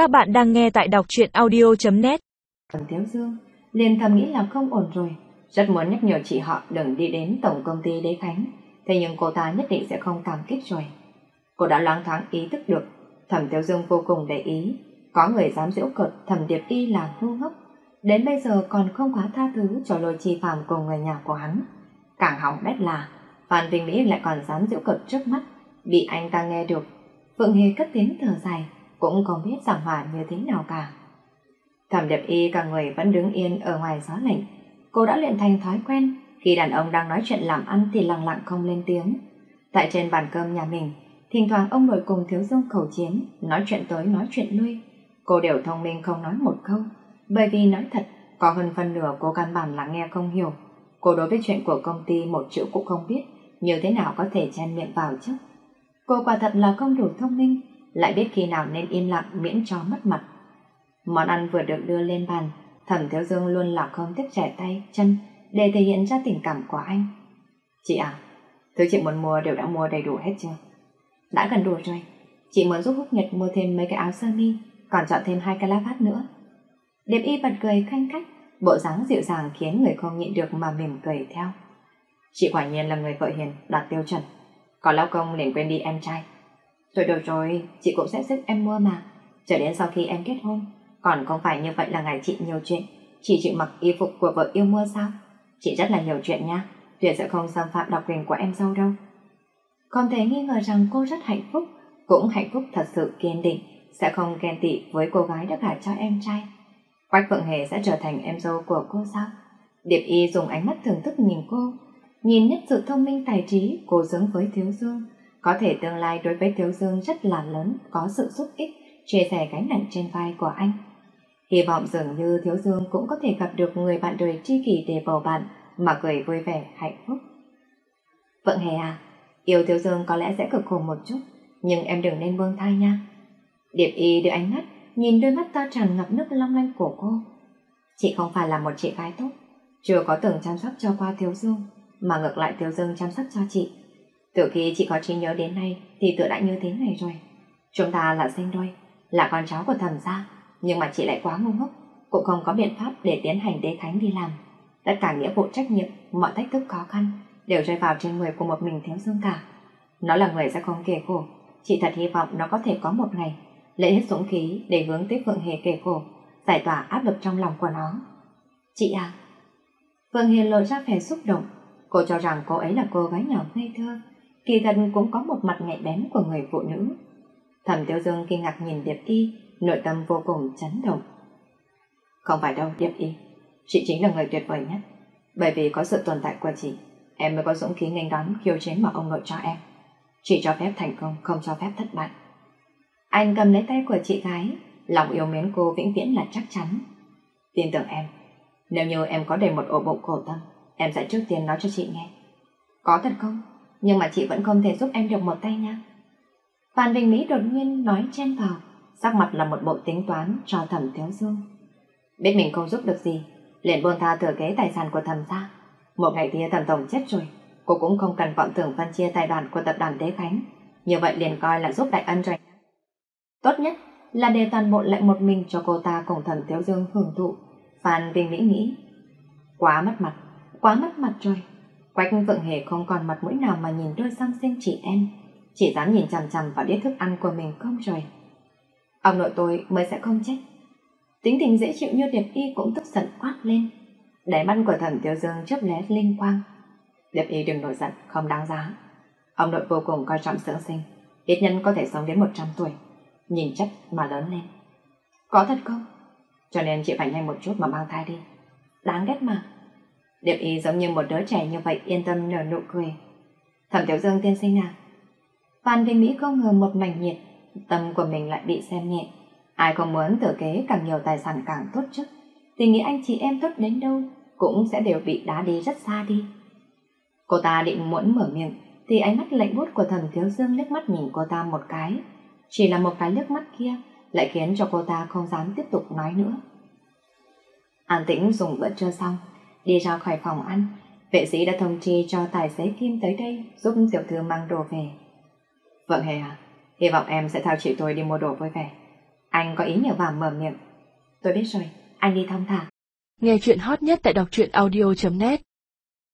Các bạn đang nghe tại đọc truyện audio.net Tần Thiếu Dương liền thầm nghĩ là không ổn rồi. Rất muốn nhắc nhở chị họ đừng đi đến tổng công ty Đế Khánh. Thế nhưng cô ta nhất định sẽ không cảm kích rồi. Cô đã loáng thoáng ý thức được. Thẩm Thiếu Dương vô cùng để ý. Có người dám giễu cợt, thẩm điệp y là ngu ngốc. Đến bây giờ còn không quá tha thứ cho lôi chi phàm cùng người nhà của hắn. Càng hỏng bét là, Phan Vinh Mỹ lại còn dám giễu cợt trước mắt. Bị anh ta nghe được. Phượng Hề cất tiếng thở dài cũng không biết giảng hòa như thế nào cả. Thẩm đẹp y cả người vẫn đứng yên ở ngoài gió lạnh. Cô đã luyện thành thói quen, khi đàn ông đang nói chuyện làm ăn thì lặng lặng không lên tiếng. Tại trên bàn cơm nhà mình, thỉnh thoảng ông nội cùng thiếu dương khẩu chiến, nói chuyện tới nói chuyện lui. Cô đều thông minh không nói một câu, bởi vì nói thật, có hơn phần nửa cô căn bản là nghe không hiểu. Cô đối với chuyện của công ty một chữ cũng không biết, như thế nào có thể chen miệng vào chứ. Cô quả thật là không đủ thông minh, lại biết khi nào nên im lặng miễn cho mất mặt. Món ăn vừa được đưa lên bàn, thẩm thiếu dương luôn là không tiếc trẻ tay, chân để thể hiện ra tình cảm của anh. Chị à, thứ chị muốn mua đều đã mua đầy đủ hết chưa? Đã gần đủ rồi. Chị muốn giúp Húc Nhật mua thêm mấy cái áo sơ mi, còn chọn thêm hai cái lá phát nữa. Điệp y bật cười khanh khách, bộ dáng dịu dàng khiến người không nhịn được mà mỉm cười theo. Chị quả nhiên là người vợ hiền, đạt tiêu chuẩn. Có lao công liền quên đi em trai. Rồi được rồi, chị cũng sẽ giúp em mua mà. Chờ đến sau khi em kết hôn, còn không phải như vậy là ngày chị nhiều chuyện. Chị chịu mặc y phục của vợ yêu mua sao? Chị rất là nhiều chuyện nha, tuyệt sẽ không xâm phạm độc quyền của em dâu đâu. Không thể nghi ngờ rằng cô rất hạnh phúc, cũng hạnh phúc thật sự kiên định, sẽ không ghen tị với cô gái đã gả cho em trai. Quách Phượng Hề sẽ trở thành em dâu của cô sao? Điệp Y dùng ánh mắt thưởng thức nhìn cô, nhìn nhất sự thông minh tài trí cô giống với Thiếu Dương, có thể tương lai đối với Thiếu Dương rất là lớn, có sự giúp ích, chia sẻ gánh nặng trên vai của anh. Hy vọng dường như Thiếu Dương cũng có thể gặp được người bạn đời tri kỷ để bầu bạn, mà cười vui vẻ, hạnh phúc. Vượng Hề à, yêu Thiếu Dương có lẽ sẽ cực khổ một chút, nhưng em đừng nên buông thai nha. Điệp y đưa ánh mắt, nhìn đôi mắt to tràn ngập nước long lanh của cô. Chị không phải là một chị gái tốt, chưa có từng chăm sóc cho qua Thiếu Dương, mà ngược lại Thiếu Dương chăm sóc cho chị. Từ khi chị có trí nhớ đến nay thì tựa đã như thế này rồi. Chúng ta là sinh đôi, là con cháu của thẩm gia, nhưng mà chị lại quá ngu ngốc, cũng không có biện pháp để tiến hành đế thánh đi làm. Tất cả nghĩa vụ trách nhiệm, mọi thách thức khó khăn đều rơi vào trên người của một mình thiếu dương cả. Nó là người sẽ không kể khổ, chị thật hy vọng nó có thể có một ngày lấy hết dũng khí để hướng tới Phượng Hề kể khổ, giải tỏa áp lực trong lòng của nó. Chị à, Phượng Hề lộ ra vẻ xúc động, cô cho rằng cô ấy là cô gái nhỏ ngây thơ, kỳ thật cũng có một mặt nhạy bén của người phụ nữ. Thẩm Tiêu Dương kinh ngạc nhìn Điệp Y, nội tâm vô cùng chấn động. Không phải đâu, Điệp Y. Chị chính là người tuyệt vời nhất. Bởi vì có sự tồn tại của chị, em mới có dũng khí nghênh đón khiêu chiến mà ông nội cho em. Chị cho phép thành công, không cho phép thất bại. Anh cầm lấy tay của chị gái, lòng yêu mến cô vĩnh viễn là chắc chắn. Tin tưởng em, nếu như em có đầy một ổ bụng khổ tâm, em sẽ trước tiên nói cho chị nghe. Có thật không? Nhưng mà chị vẫn không thể giúp em được một tay nha. Phan Bình Mỹ đột nhiên nói chen vào, sắc mặt là một bộ tính toán cho thẩm thiếu dương. Biết mình không giúp được gì, liền buông tha thừa kế tài sản của thẩm gia. Một ngày kia thẩm tổng chết rồi, cô cũng không cần vọng tưởng phân chia tài đoàn của tập đoàn Đế Khánh. Như vậy liền coi là giúp đại ân rồi. Tốt nhất là để toàn bộ lại một mình cho cô ta cùng thẩm thiếu dương hưởng thụ. Phan Bình Mỹ nghĩ, quá mất mặt, quá mất mặt rồi. Quách Vượng Hề không còn mặt mũi nào mà nhìn đôi xăm xinh chị em, chỉ dám nhìn chằm chằm vào đĩa thức ăn của mình không rồi. Ông nội tôi mới sẽ không chết. Tính tình dễ chịu như Điệp Y cũng tức giận quát lên. Đáy mắt của thần tiêu dương chớp lé linh quang. Điệp Y đừng nổi giận, không đáng giá. Ông nội vô cùng coi trọng dưỡng sinh, ít nhân có thể sống đến 100 tuổi, nhìn chất mà lớn lên. Có thật không? Cho nên chị phải nhanh một chút mà mang thai đi. Đáng ghét mà. Điệp y giống như một đứa trẻ như vậy yên tâm nở nụ cười. Thẩm Tiểu Dương tiên sinh nào Phan Vinh Mỹ không ngờ một mảnh nhiệt, tâm của mình lại bị xem nhẹ. Ai không muốn thừa kế càng nhiều tài sản càng tốt chứ. Tình nghĩa anh chị em tốt đến đâu cũng sẽ đều bị đá đi rất xa đi. Cô ta định muốn mở miệng thì ánh mắt lạnh bút của thẩm thiếu dương liếc mắt nhìn cô ta một cái. Chỉ là một cái liếc mắt kia lại khiến cho cô ta không dám tiếp tục nói nữa. An tĩnh dùng bữa trưa xong, Đi ra khỏi phòng ăn, vệ sĩ đã thông chi cho tài xế Kim tới đây giúp tiểu thư mang đồ về. Vâng hề à, hy vọng em sẽ theo chị tôi đi mua đồ vui vẻ. Anh có ý nhờ vào mở miệng. Tôi biết rồi, anh đi thong thả. Nghe chuyện hot nhất tại đọc truyện audio.net